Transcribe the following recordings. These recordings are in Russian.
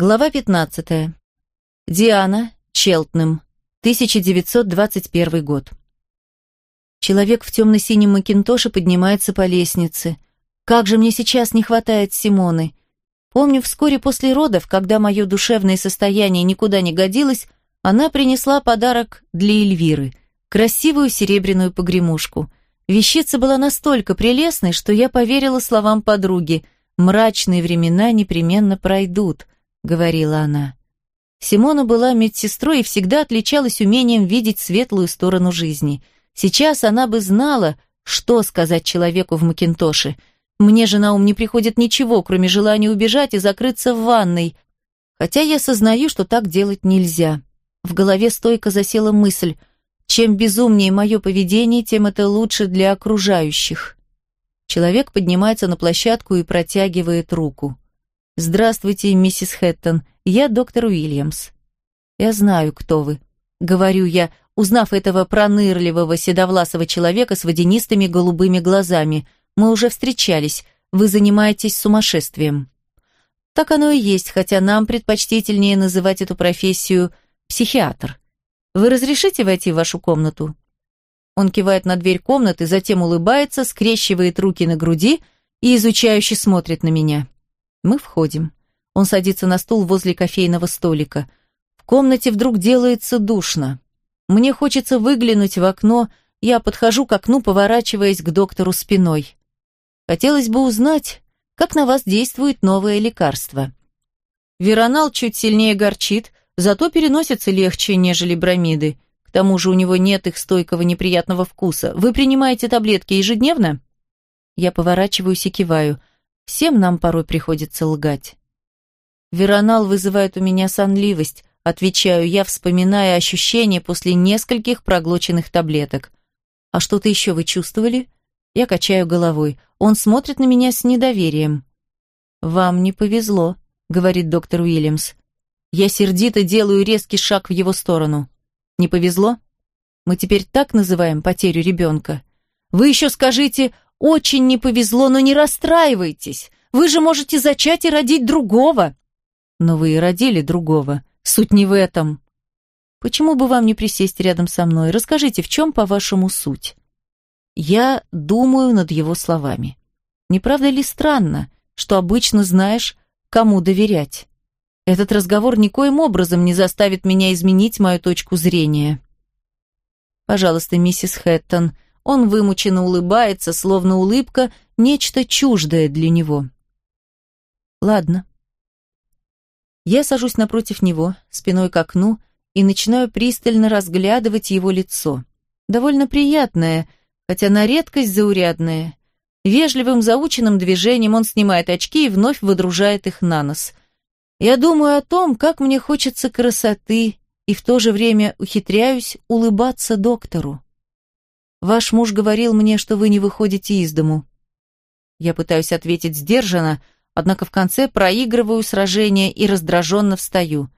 Глава 15. Диана, Челтным, 1921 год. Человек в темно-синем макинтоше поднимается по лестнице. Как же мне сейчас не хватает Симоны. Помню, вскоре после родов, когда мое душевное состояние никуда не годилось, она принесла подарок для Эльвиры – красивую серебряную погремушку. Вещица была настолько прелестной, что я поверила словам подруги «мрачные времена непременно пройдут», — говорила она. Симона была медсестрой и всегда отличалась умением видеть светлую сторону жизни. Сейчас она бы знала, что сказать человеку в Макинтоше. Мне же на ум не приходит ничего, кроме желания убежать и закрыться в ванной. Хотя я сознаю, что так делать нельзя. В голове стойко засела мысль, чем безумнее мое поведение, тем это лучше для окружающих. Человек поднимается на площадку и протягивает руку. «Здравствуйте, миссис Хэттон. Я доктор Уильямс». «Я знаю, кто вы», — говорю я, узнав этого пронырливого седовласого человека с водянистыми голубыми глазами. «Мы уже встречались. Вы занимаетесь сумасшествием». Так оно и есть, хотя нам предпочтительнее называть эту профессию психиатр. Вы разрешите войти в вашу комнату? Он кивает на дверь комнаты, затем улыбается, скрещивает руки на груди и изучающе смотрит на меня. Мы входим. Он садится на стул возле кофейного столика. В комнате вдруг делается душно. Мне хочется выглянуть в окно, я подхожу к окну, поворачиваясь к доктору спиной. Хотелось бы узнать, как на вас действует новое лекарство. Веронал чуть сильнее горчит, зато переносится легче, нежели бромиды. К тому же у него нет их стойкого неприятного вкуса. Вы принимаете таблетки ежедневно? Я поворачиваюсь и киваю. Всем нам порой приходится лгать. Веронал вызывает у меня сонливость, отвечаю я, вспоминая ощущения после нескольких проглоченных таблеток. А что-то еще вы чувствовали? Я качаю головой. Он смотрит на меня с недоверием. «Вам не повезло», — говорит доктор Уильямс. Я сердито делаю резкий шаг в его сторону. «Не повезло? Мы теперь так называем потерю ребенка. Вы еще скажите, очень не повезло, но не расстраивайтесь. Вы же можете зачать и родить другого. Но вы и родили другого. Суть не в этом. Почему бы вам не присесть рядом со мной? Расскажите, в чем, по-вашему, суть? Я думаю над его словами. Не правда ли странно, что обычно знаешь, кому доверять? Этот разговор никоим образом не заставит меня изменить мою точку зрения. Пожалуйста, миссис Хэттон, он вымученно улыбается, словно улыбка – нечто чуждое для него. Ладно. Я сажусь напротив него, спиной к окну, и начинаю пристально разглядывать его лицо. Довольно приятное, хотя на редкость заурядное. Вежливым заученным движением он снимает очки и вновь выдружает их на нос. Я думаю о том, как мне хочется красоты, и в то же время ухитряюсь улыбаться доктору. Ваш муж говорил мне, что вы не выходите из дому. Я пытаюсь ответить сдержанно, однако в конце проигрываю сражение и раздраженно встаю.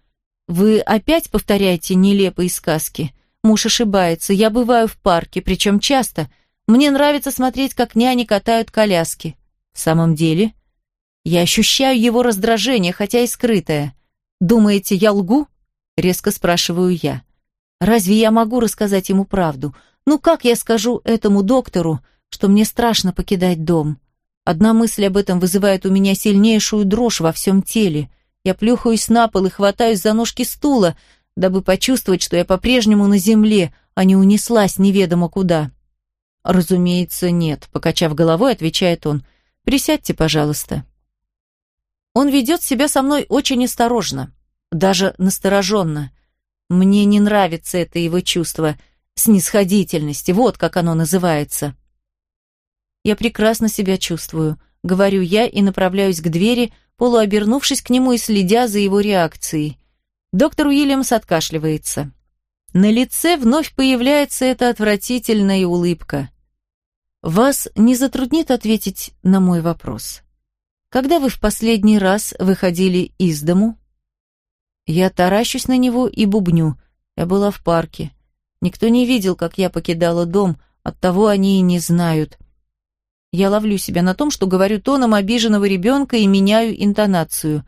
Вы опять повторяете нелепые сказки. Муж ошибается. Я бываю в парке, причем часто. Мне нравится смотреть, как няни катают коляски. В самом деле, я ощущаю его раздражение, хотя и скрытое. Думаете, я лгу? Резко спрашиваю я. Разве я могу рассказать ему правду? Ну как я скажу этому доктору, что мне страшно покидать дом? Одна мысль об этом вызывает у меня сильнейшую дрожь во всем теле. Я плюхаюсь на пол и хватаюсь за ножки стула, дабы почувствовать, что я по-прежнему на земле, а не унеслась неведомо куда. «Разумеется, нет», — покачав головой, отвечает он. «Присядьте, пожалуйста». Он ведет себя со мной очень осторожно, даже настороженно. Мне не нравится это его чувство — снисходительности, вот как оно называется. Я прекрасно себя чувствую, говорю я и направляюсь к двери, полуобернувшись к нему и следя за его реакцией. Доктор Уильямс откашливается. На лице вновь появляется эта отвратительная улыбка. Вас не затруднит ответить на мой вопрос. Когда вы в последний раз выходили из дому? Я таращусь на него и бубню. Я была в парке. Никто не видел, как я покидала дом, оттого они и не знают. Я ловлю себя на том, что говорю тоном обиженного ребенка и меняю интонацию.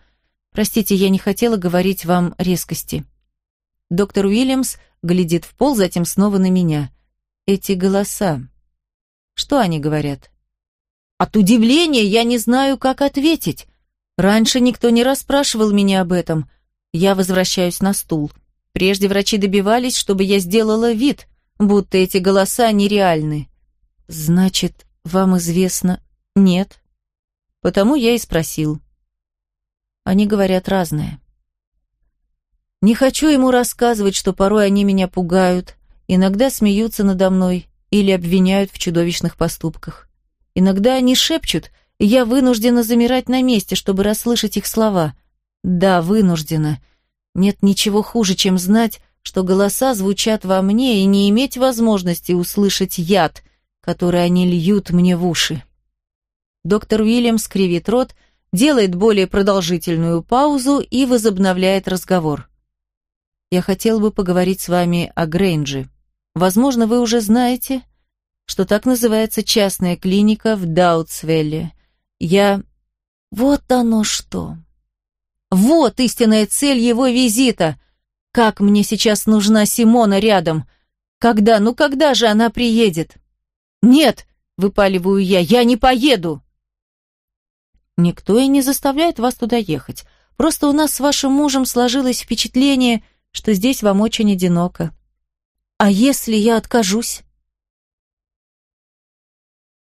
Простите, я не хотела говорить вам резкости. Доктор Уильямс глядит в пол, затем снова на меня. Эти голоса. Что они говорят? От удивления я не знаю, как ответить. Раньше никто не расспрашивал меня об этом. Я возвращаюсь на стул. Прежде врачи добивались, чтобы я сделала вид, будто эти голоса нереальны. Значит, вам известно... Нет. Потому я и спросил. Они говорят разное. Не хочу ему рассказывать, что порой они меня пугают, иногда смеются надо мной или обвиняют в чудовищных поступках. Иногда они шепчут, и я вынуждена замирать на месте, чтобы расслышать их слова. Да, вынуждена. Нет ничего хуже, чем знать, что голоса звучат во мне и не иметь возможности услышать яд, который они льют мне в уши. Доктор Уильям скривит рот, делает более продолжительную паузу и возобновляет разговор. Я хотел бы поговорить с вами о Грейнджи. Возможно, вы уже знаете, что так называется частная клиника в Даутсвелле. Я... Вот оно что. Вот истинная цель его визита. Как мне сейчас нужна Симона рядом. Когда, ну когда же она приедет? Нет, выпаливаю я, я не поеду. Никто и не заставляет вас туда ехать. Просто у нас с вашим мужем сложилось впечатление, что здесь вам очень одиноко. А если я откажусь?